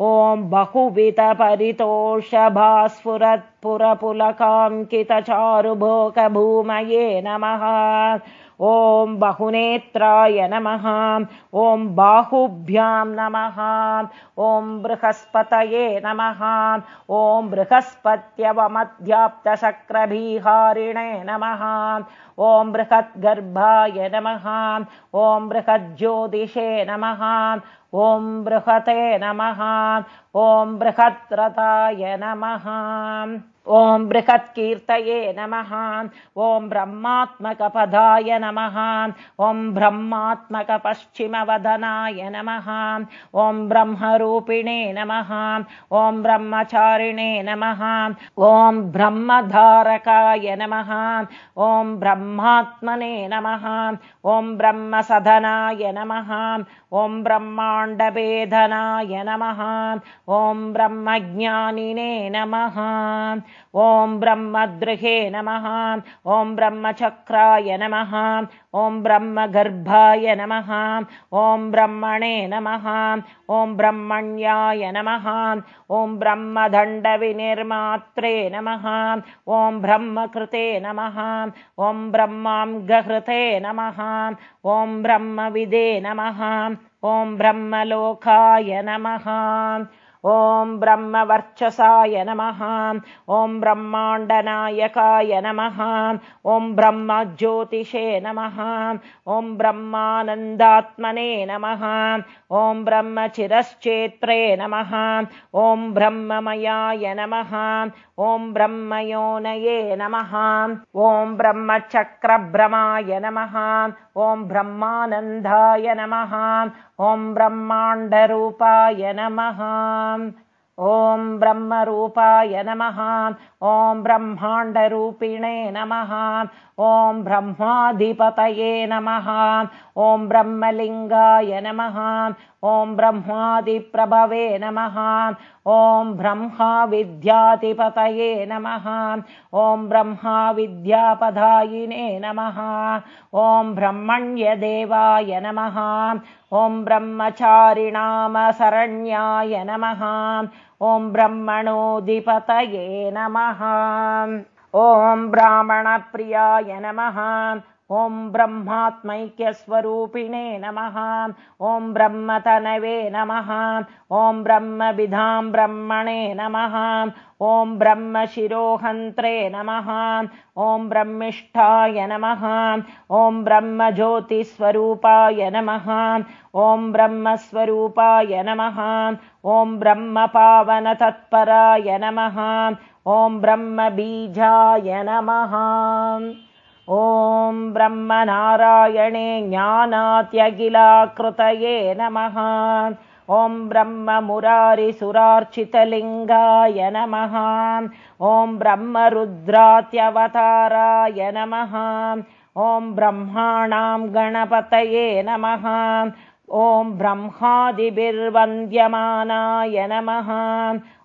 ॐ बहुवितपरितोषभास्फुरत्पुरपुलकाङ्कितचारुभोकभूमये नमः ॐ बहुनेत्राय नमः। ॐ बाहुभ्यां नमः। ॐ बृहस्पतये नमः। ॐ बृहस्पत्यवमध्याप्तशक्रभीहारिणे नमः। ॐ बृहद्गर्भाय नमः। ॐ बृहज्योतिषे नमः। ॐ बृहते नमः। ॐ बृहद्रताय नमः ॐ बृहत्कीर्तये नमः। ॐ ब्रह्मात्मकपदाय नमः। ॐ ब्रह्मात्मकपश्चिमवदनाय नमः। ॐ ब्रह्मरूपिणे नमः। ॐ ब्रह्मचारिणे नमः। ॐ ब्रह्मधारकाय नमः। ॐ ब्रह्मात्मने नमः। ॐ ब्रह्मसदनाय नमः। ॐ ब्रह्माण्डवेदनाय नमः। ॐ ब्रह्मज्ञानिने नमः ॐ ब्रह्मदृहे नमः ॐ ब्रह्मचक्राय नमः ॐ ब्रह्मगर्भाय नमः ॐ ब्रह्मणे नमः ॐ ब्रह्मण्याय नमः ॐ ब्रह्मदण्डविनिर्मात्रे नमः ॐ ब्रह्मकृते नमः ॐ ब्रह्मां गहृते नमः ॐ ब्रह्मविदे नमः ॐ ब्रह्मलोकाय नमः ॐ ब्रह्मवर्चसाय नमः। ॐ ब्रह्माण्डनायकाय नमः। ॐ ब्रह्मज्योतिषे नमः। ॐ ब्रह्मानन्दात्मने नमः। ॐ ब्रह्मचिरश्चेत्रे नमः। ॐ ब्रह्ममयाय नमः। ॐ ब्रह्मयोनये नमः। ॐ ब्रह्मचक्रभ्रमाय नमः। ॐ ब्रह्मानन्दाय नमः। ॐ ब्रह्माण्डरूपाय नमः ॐ ब्रह्मरूपाय नमः। ॐ ब्रह्माण्डरूपिणे नमः ॐ ब्रह्माधिपतये नमः ॐ ब्रह्मलिङ्गाय नमः ॐ ब्रह्मादिप्रभवे नमः ॐ ब्रह्माविद्याधिपतये नमः ॐ ब्रह्माविद्यापधायिने नमः ॐ ब्रह्मण्यदेवाय नमः ॐ ब्रह्मचारिणामशरण्याय नमः ॐ ब्रह्मणोऽधिपतये नमः ॐ ब्राह्मणप्रियाय नमः। ॐ ब्रह्मात्मैक्यस्वरूपिणे नमः। ॐ ब्रह्मतनवे नमः। ॐ ब्रह्मविधां ब्रह्मणे नमः। ॐ ब्रह्मशिरोहन्त्रे नमः। ॐ ब्रह्मिष्ठाय नमः। ॐ ब्रह्मज्योतिस्वरूपाय नमः। ॐ ब्रह्मस्वरूपाय नमः। ॐ ब्रह्मपावनतत्पराय नमः ॐ ब्रह्मबीजाय नमः। ॐ ब्रह्मनारायणे ज्ञानात्यखिलाकृतये नमः। ॐ ब्रह्ममुरारिसुरार्चितलिङ्गाय नमः। ॐ ब्रह्मरुद्रात्यवताराय नमः। ॐ ब्रह्माणां गणपतये नमः ॐ ब्रह्मादिभिर्वन्द्यमानाय नमः।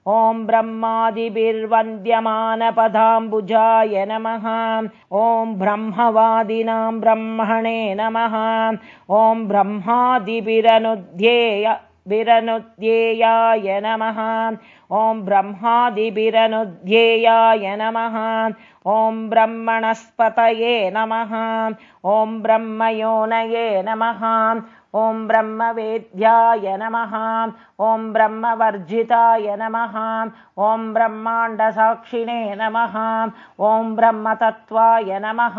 ॐ ब्रह्मादिभिर्वन्द्यमानपदाम्बुजाय नमः। ॐ ब्रह्मवादिनां ब्रह्मणे नमः। ॐ ब्रह्मादिभिरनुध्येय विरनुध्येयाय नमः। ॐ ब्रह्मादिभिरनुध्येयाय नमः। ॐ ब्रह्मणस्पतये नमः। ॐ ब्रह्मयोनये नमः ॐ ब्रह्मवेद्याय नमः। ॐ ब्रह्मवर्जिताय नमः। ॐ ब्रह्माण्डसाक्षिणे नमः। ॐ ब्रह्मतत्त्वाय नमः।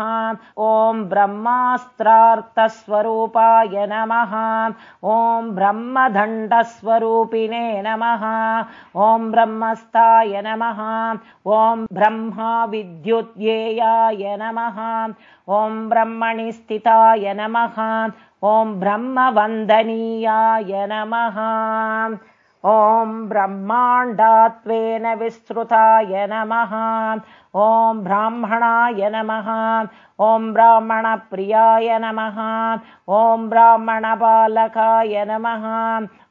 ॐ ब्रह्मास्त्रार्थस्वरूपाय नमः। ॐ ब्रह्मदण्डस्वरूपिणे नमः। ॐ ब्रह्मस्ताय नमः। ॐ ब्रह्माविद्युद्येयाय नमः। ॐ ब्रह्मणि स्थिताय नमः ॐ ब्रह्मवन्दनीयाय नमः। ॐ ब्रह्माण्डात्वेन विस्तृताय नमः। ॐ ब्राह्मणाय नमः। ॐ ब्राह्मणप्रियाय नमः। ॐ ब्राह्मणबालकाय नमः।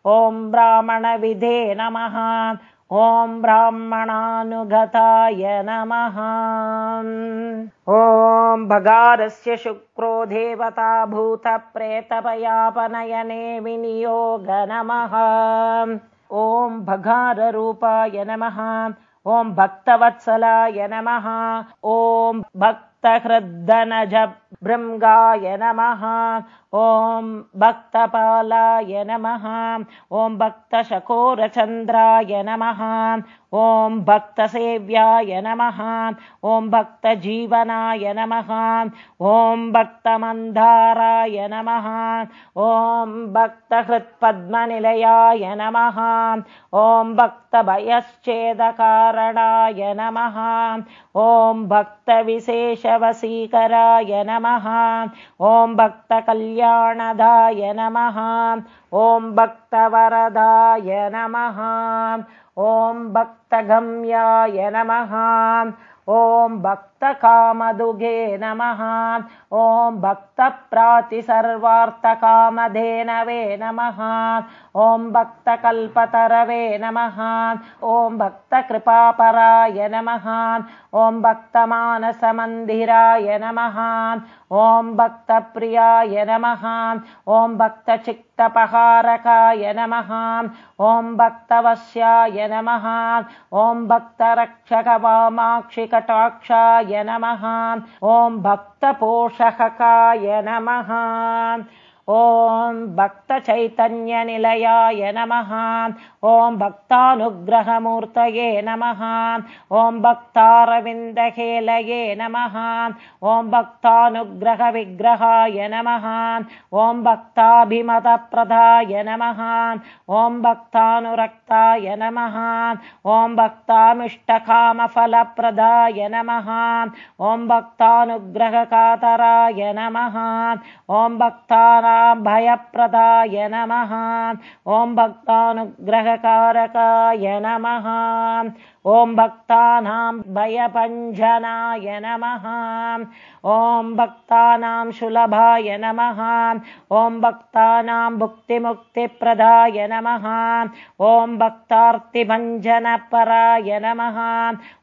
ॐ ब्राह्मणविधे नमः ॐ ब्राह्मणानुगताय नमः। ॐ भगारस्य शुक्रो देवता भूतप्रेतपयापनयने विनियोग नमः। ॐ भगाररूपाय नमः। ॐ भक्तवत्सलाय नमः। ॐ भक्तहृद्दनज भृङ्गाय नमः। ॐ भक्तपालाय नमः। ॐ भक्तशकोरचन्द्राय नमः ॐ भक्तसेव्याय नमः। ॐ भक्तजीवनाय नमः। ॐ भक्तमन्दाराय नमः। ॐ भक्तहृत्पद्मनिलयाय नमः। ॐ भक्तभयश्चेदकारणाय नमः। ॐ भक्तविशेषवसीकराय नमः। ॐ भक्तकल्याणदाय नमः। ॐ भक्तवरदाय नमः ॐ भक्तगम्याय नमः। ॐ भक्तकामदुगे नमः। ॐ भक्तप्रातिसर्वार्थकामधेनवे नमः। ॐ भक्तकल्पतरवे नमः। ॐ भक्तकृपापराय नमः। ॐ भक्तमानसमन्दिराय नमः। ॐ भक्तप्रियाय नमः। ॐ भक्तचित्तपहारकाय नमः। ॐ भक्तवश्याय नमः। ॐ भक्तरक्षकवामाक्षिकटाक्षाय नमः। ॐ भक्तपोषकाय नमः ॐ भक्तचैतन्यनिलयाय नमः। ॐ भक्तानुग्रहमूर्तये नमः। ॐ भक्तारविन्दखेलये नमः। ॐ भक्तानुग्रहविग्रहाय नमः। ॐ भक्ताभिमतप्रदाय नमः। ॐ भक्तानुरक्ताय नमः। ॐ भक्तामिष्टकामफलप्रदाय नमः। ॐ भक्तानुग्रहकातराय नमः। ॐ भक्ताना भयप्रदाय नमः। ॐ भक्तानुग्रहकारकाय नमः। ॐ भक्तानां भयपञ्जनाय नमः। ॐ भक्तानां सुलभाय नमः। ॐ भक्तानां भुक्तिमुक्तिप्रदाय नमः। ॐ भक्तार्तिभञ्जनपराय नमः।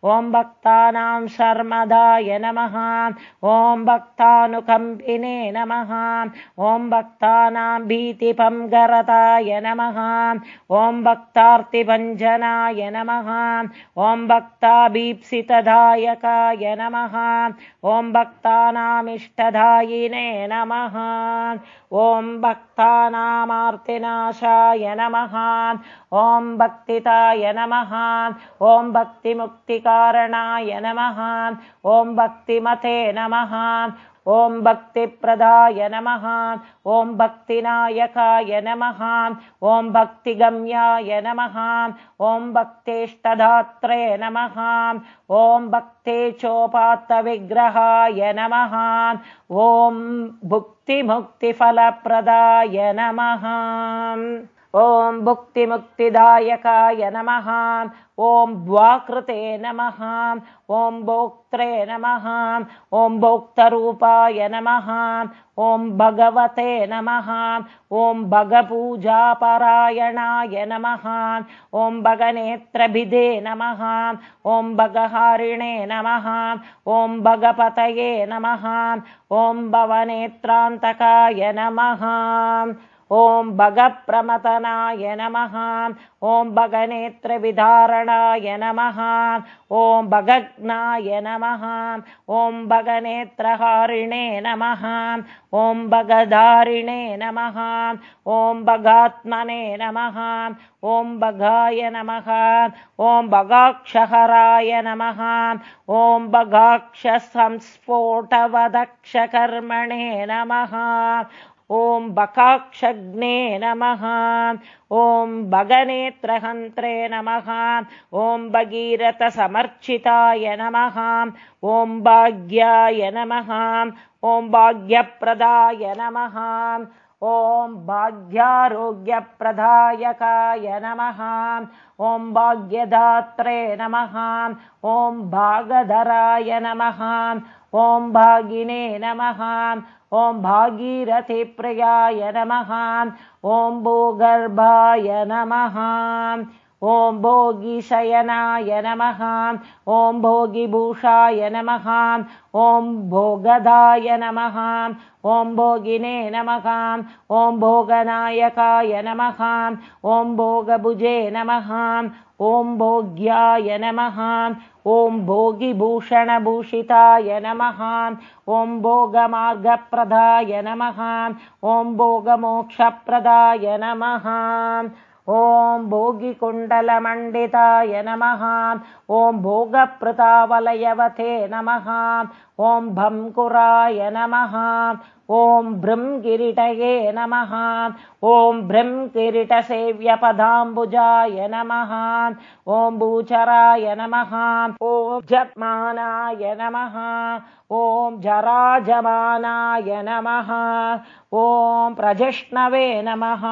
ॐ भक्तानां शर्मदाय नमः। ॐ भक्तानुकम्पिने नमः। ॐ भक्तानां भीतिपङ्गरताय नमः। ॐ भक्तार्तिभञ्जनाय नमः। ॐ भक्ताभीप्सितदायकाय नमः। ॐ भक्तानामिष्टदायिने नमः। ॐ भक्तानामार्तिनाशाय नमः। ॐ भक्तिताय नमः। ॐ भक्तिमुक्तिकारणाय नमः। ॐ भक्तिमते नमः ॐ भक्तिप्रदाय नमः। ॐ भक्तिनायकाय नमः। ॐ भक्तिगम्याय नमः। ॐ भक्तेष्टधात्रे नमः। ॐ भक्ते चोपात्तविग्रहाय नमः। ॐ भुक्तिमुक्तिफलप्रदाय नमः ॐ भुक्तिमुक्तिदायकाय नमः। ॐ द्वाकृते नमः। ॐ भोक्त्रे नमः। ॐ भोक्तरूपाय नमः। ॐ भगवते नमः। ॐ भगपूजापरायणाय नमः। ॐ भगनेत्रभिदे नमः। ॐ भगहारिणे नमः। ॐ भगपतये नमः। ॐ भवनेत्रान्तकाय नमः ॐ भगप्रमतनाय नमः। ॐ भगनेत्रविधारणाय नमः। ॐ भगग्नाय नमः। ॐ भगनेत्रहारिणे नमः। ॐ भगधारिणे नमः। ॐ भगात्मने नमः। ॐ भगाय नमः। ॐ भगाक्षहराय नमः। ॐ भगाक्षसंस्फोटवदक्षकर्मणे नमः ॐ बकाक्षग्ने नमः। ॐ भगनेत्रहन्त्रे नमः। ॐ भगीरथसमर्चिताय नमः। ॐ भाग्याय नमः। ॐ भाग्यप्रदाय नमः ॐ भाग्यारोग्यप्रदायकाय नमः। ॐ भाग्यदात्रे नमः। ॐ भागधराय नमः। ॐ भागिने नमः। ॐ भागीरथिप्रियाय नमः। ॐ भूगर्भाय नमः ॐ भोगिशयनाय नमः। ॐ भोगिभूषाय नमः। ॐ भोगदाय नमः। ॐ भोगिने नमः। ॐ भोगनायकाय नमः। ॐ भोगभुजे नमः। ॐ भोग्याय नमः। ॐ भोगिभूषणभूषिताय नमः। ॐ भोगमार्गप्रदाय नमः। ॐ भोगमोक्षप्रदाय नमः ॐ भोगिकुण्डलमण्डिताय नमः। ॐ भोगप्रतावलयवते नमः ॐ भंकुराय नमः। ॐ भृङ्गिरिटये नमः। ॐ भृङ्किरीटसेव्यपदाम्बुजाय नमः। ॐ भूचराय नमः। ॐ जप्मानाय नमः। ॐ जराजमानाय नमः। ॐ प्रजिष्णवे नमः।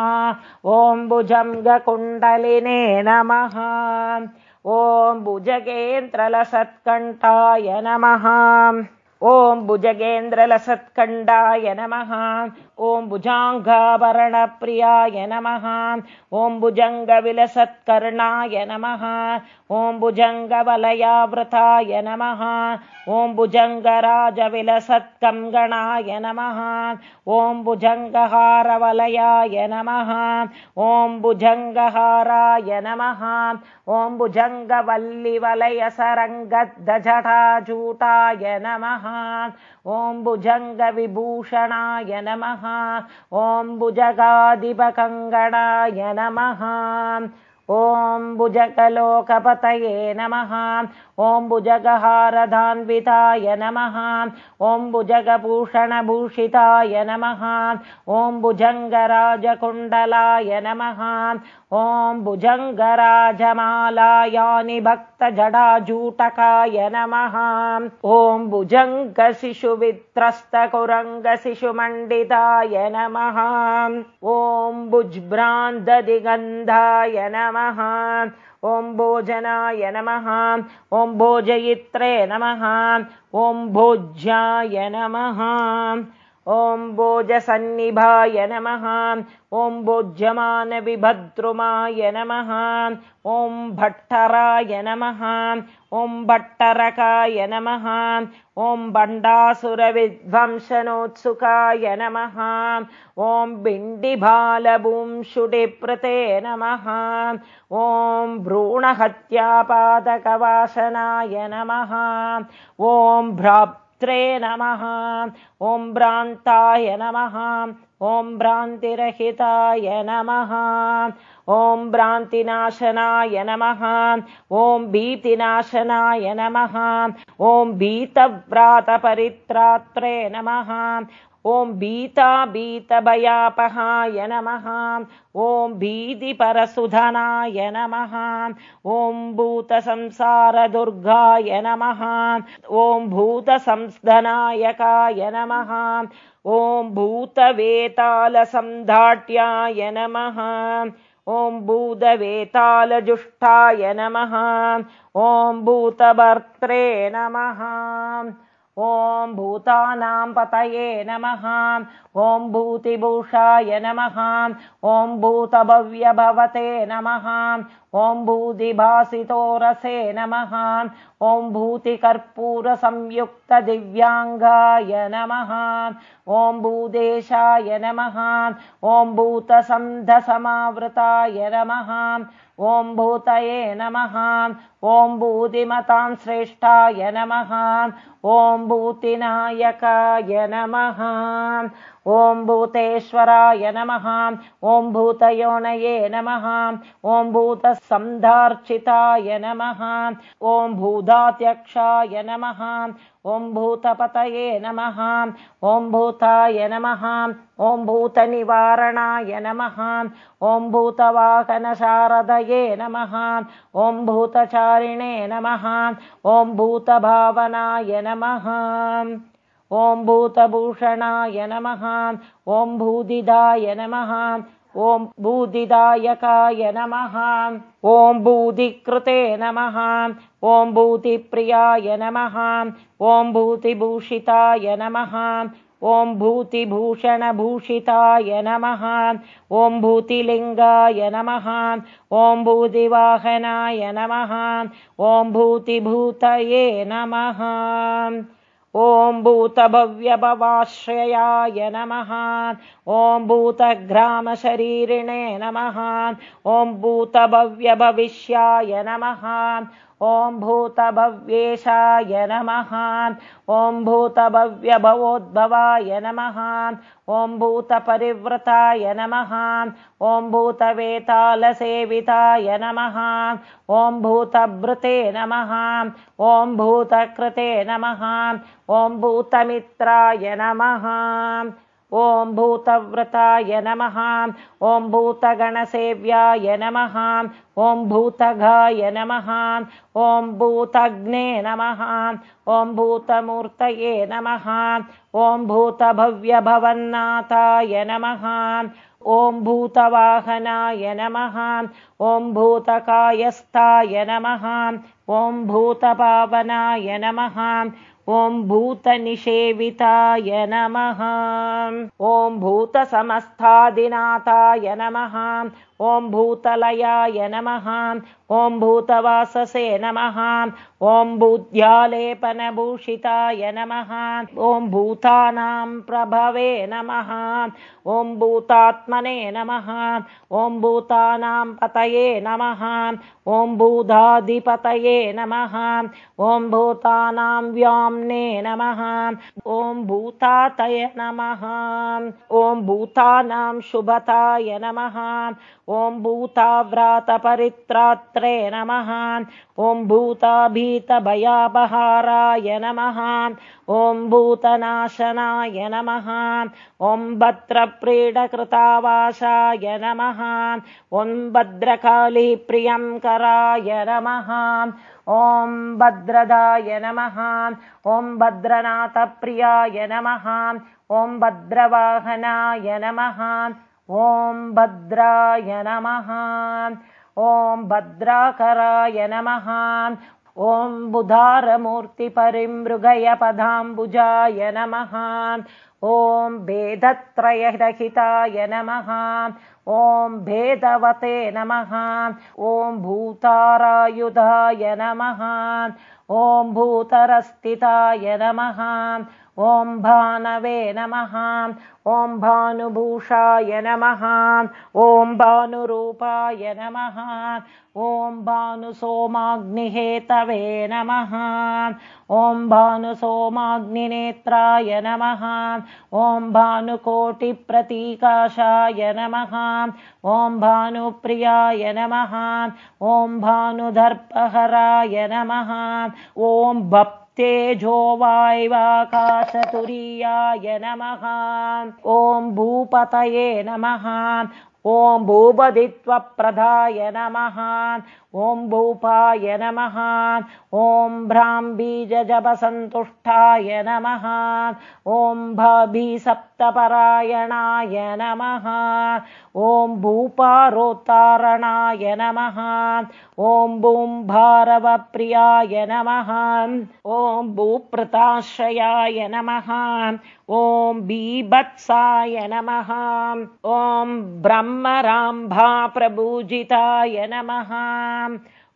ॐ भुजङ्गकुण्डलिने नमः। ॐ भुजगेन्द्रलसत्कण्ठाय नमः ॐ भुजगेन्द्रलसत्कण्डाय नमः ॐ भुजाङ्गाभरणप्रियाय नमः। ॐ भुजङ्गविलसत्कर्णाय नमः। ॐ भुजङ्गवलयावृताय नमः। ॐ भुजङ्गराजविलसत्कङ्गणाय नमः। ॐ भुजङ्गहारवलयाय नमः। ॐ भुजङ्गहाराय नमः। ॐ भुजङ्गवल्लिवलयसरङ्गद्धजटाजूटाय नमः ॐ भुजङ्गविभूषणाय नमः। ॐ भुजगादिपकङ्गणाय नमः। ॐ भुजगलोकपतये नमः ॐ भुजगहारधान्विताय नमः। ॐ भुजगभूषणभूषिताय नमः। ॐ भुजङ्गराजकुण्डलाय नमः। ॐ भुजङ्गराजमालायानि भक्तजडाजूटकाय नमः। ॐ भुजङ्गशिशुवित्रस्तकुरङ्गशिशुमण्डिताय नमः। ॐ भुज्भ्रान्तदिगन्धाय नमः ॐ भोजनाय नमः। ॐ भोजयित्रे नमः। ॐ भोज्याय नमः ॐ भोजसन्निभाय नमः। ॐ भोज्यमानविभद्रुमाय नमः। ॐ भट्टराय नमः। ॐ भट्टरकाय नमः। ॐ भण्डासुरविध्वंसनोत्सुकाय नमः। ॐ भिण्डिबालभूंशुडिप्रते नमः। ॐ भ्रूणहत्यापादकवासनाय नमः। ॐ भ्राप् नमः। ॐ भ्रान्ताय नमः। ॐ भ्रान्तिरहिताय नमः। ॐ भ्रान्तिनाशनाय नमः। ॐ भीतिनाशनाय नमः। ॐ भीतव्रातपरित्रात्रे नमः ॐ भीता भीतभयापहाय नमः। ॐ भीतिपरसुधनाय नमः। ॐ भूतसंसारदुर्गाय नमः। ॐ भूतसंस्थनायकाय नमः। ॐ भूतवेतालसन्धाट्याय नमः। ॐ भूतवेतालजुष्टाय नमः। ॐ भूतभर्त्रे नमः ॐ भूतानां पतये नमः ॐ भूतिभूषाय नमः ॐ भूतभव्यभवते नमः ॐ भूतिभासितोरसे नमः ॐ भूतिकर्पूरसंयुक्तदिव्याङ्गाय नमः ॐ भूदेशाय नमः। ॐ भूतसन्धसमावृताय नमः। ॐ भूतये नमः। ॐ भूतिमतां श्रेष्ठाय नमः। ॐ भूतिनायकाय नमः ॐ भूतेश्वराय नमः। ॐ भूतयोनये नमः। ॐ भूतसन्धार्चिताय नमः। ॐ भूताध्यक्षाय नमः। ॐ भूतपतये नमः। ॐ भूताय नमः। ॐ भूतनिवारणाय नमः। ॐ भूतवाहनशारदये नमः। ॐ भूतचारिणे नमः। ॐ भूतभावनाय नमः ॐ भूतभूषणाय नमः। ॐ भूदिदाय नमः। ॐ भूदिदायकाय नमः। ॐ भूदिकृते नमः। ॐ भूतिप्रियाय नमः। ॐ भूतिभूषिताय नमः। ॐ भूतिभूषणभूषिताय नमः। ॐ भूतिलिङ्गाय नमः। ॐ भूतिवाहनाय नमः। ॐ भूतिभूतये नमः ॐ भूतभव्यभवाश्रयाय नमः। ॐ भूतग्रामशरीरिणे नमः। ॐ भूतभव्यभविष्याय नमः ॐ भूतभव्येशाय नमः। ॐ भूतभव्यभवोद्भवाय नमः। ॐ भूतपरिवृताय नमः। ॐ भूतवेतालसेविताय नमः। ॐ भूतभृते नमः। ॐ भूतकृते नमः। ॐ भूतमित्राय नमः ॐ भूतव्रताय नमः ॐ भूतगणसेव्याय नमः ॐ भूतगाय नमः ॐ भूतग्ने नमः ॐ भूतमूर्तये नमः ॐ भूतभव्यभवन्नाथाय नमः ॐ भूतवाहनाय नमः ॐ भूतकायस्थाय नमः ॐ भूतपावनाय नमः ॐ भूतनिषेविताय नमः। ॐ भूतसमस्थादिनाथाय नमः। ॐ भूतलयाय नमः। ॐ भूतवाससे नमः। ॐ भूत्यालेपनभूषिताय नमः। ॐ भूतानां प्रभवे नमः। ॐ भूतात्मने नमः। ॐ भूतानां पतये नमः। ॐ भूताधिपतये नमः। ॐ भूतानां व्यां भूताम्ने नमः। ॐ भूतातय नमः। ॐ भूतानां शुभताय नमः। ॐ भूताव्रातपरित्रात्रे नमः ॐ भूताभीतभयापहाराय नमः। ॐ भूतनाशनाय नमः। ॐ भद्रप्रीडकृतावासाय नमः। ॐ भद्रकालीप्रियङ्कराय नमः। ॐ भद्रदाय नमः। ॐ भद्रनाथप्रियाय नमः। ॐ भद्रवाहनाय नमः। ॐ भद्राय नमः ॐ भद्राकराय नमः। ॐ बुधारमूर्तिपरिमृगयपदाम्बुजाय नमः। ॐ भेदत्रयरहिताय नमः। ॐ भेदवते नमः। ॐ भूतारायुधाय नमः। ॐ भूतरस्थिताय नमः ॐ भानवे नमः। ॐ भानुभूषाय नमः। ॐ भानुरूपाय नमः। ॐ भानुसोमाग्निहेतवे नमः। ॐ भानुसोमाग्निनेत्राय नमः। ॐ भानुकोटिप्रतीकाशाय नमः। ॐ भानुप्रियाय नमः। ॐ भानुदर्पहराय नमः। ॐ भप् तेजो वाय्वाकाशतुरीयाय नमः। ॐ भूपतये नमः। ॐ भूपदित्वप्रदाय नमः ॐ भूपाय नमः। ॐ भ्राम्बीजजपसन्तुष्टाय नमः। ॐ भीसप्तपरायणाय नमः। ॐ भूपारोत्तारणाय नमः। ॐ भूं भारवप्रियाय नमः। ॐ भूप्रताश्रयाय नमः। ॐ बीभत्साय नमः। ॐ ब्रह्मराम्भाप्रभूजिताय नमः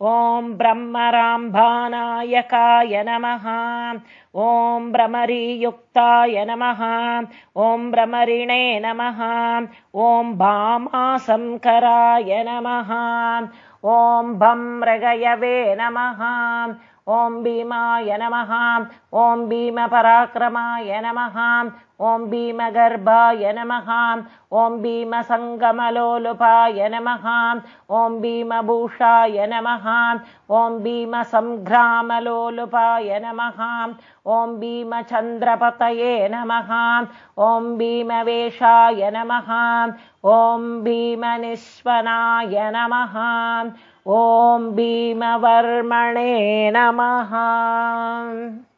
ॐ ब्रह्मराम्भानायकाय नमः। ॐ भ्रमरीयुक्ताय नमः। ॐ भ्रमरिणे नमः। ॐ भामाशङ्कराय नमः। ॐ भं मृगयवे नमः ॐ भीमाय नमः। ॐ भीमपराक्रमाय नमः। ॐ भीमगर्भाय नमः। ॐ भीमसङ्गमलोलुपाय नमः। ॐ भीमभूषाय नमः। ॐ भीमसङ्ग्रामलोलुपाय नमः। ॐ भीमचन्द्रपतये नमः। ॐ भीमवेषाय नमः। ॐ भीमनिस्वनाय नमः ॐ भीमवर्मणे नमः